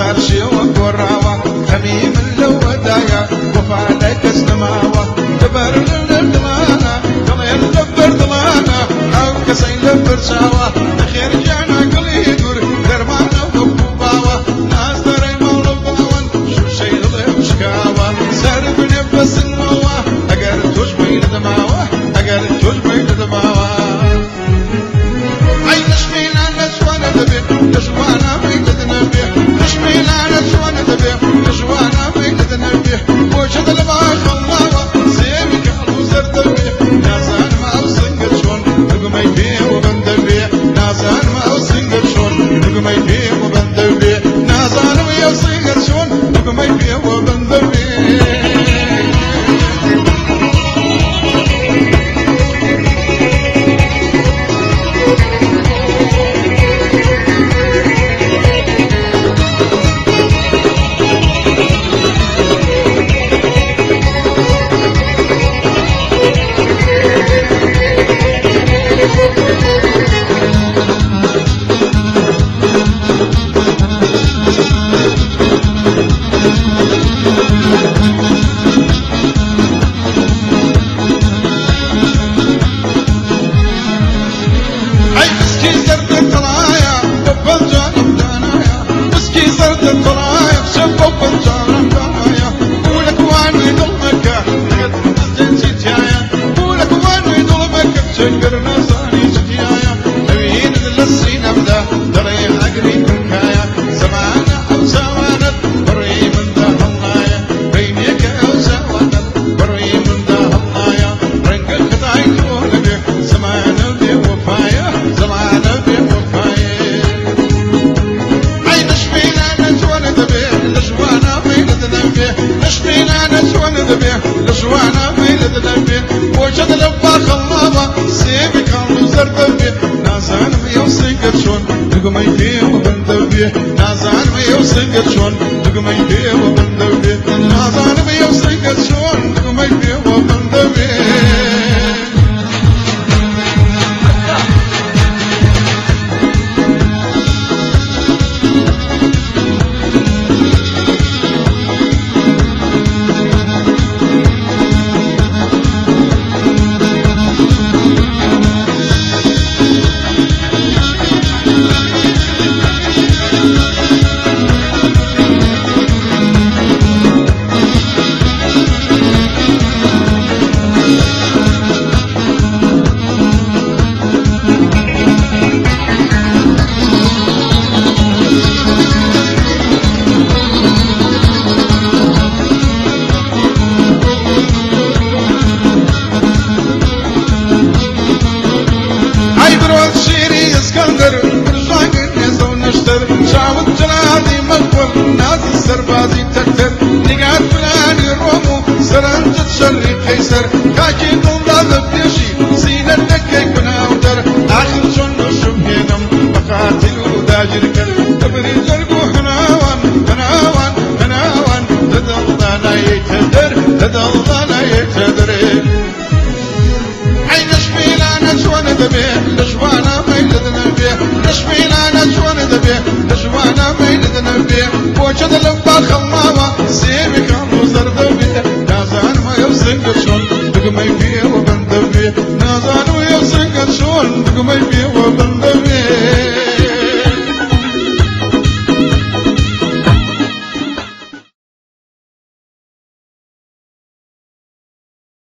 صار شي وقراوة خميم اللودايا وفعلك استماوة دبر للدمانة كما ينبر دمانة أو كسين لبر شاوة خير Dün görür Ja, schon, du gemein, der قيصر كاكي دومرا مبتشي سينا النكي كنا وتر آخر شنو شمهنم بقاتل وداجر كر تبري زرقو هناوان هناوان هناوان تدلضانا يتدر تدلضانا يتدر عين شميلانا شوانا دبي لشوانا ميلدنا بيه لشميلانا شوانا دبي لشوانا ميلدنا بيه بوشد لبا خماوة سيبك عمو زردبي Rainbow Song.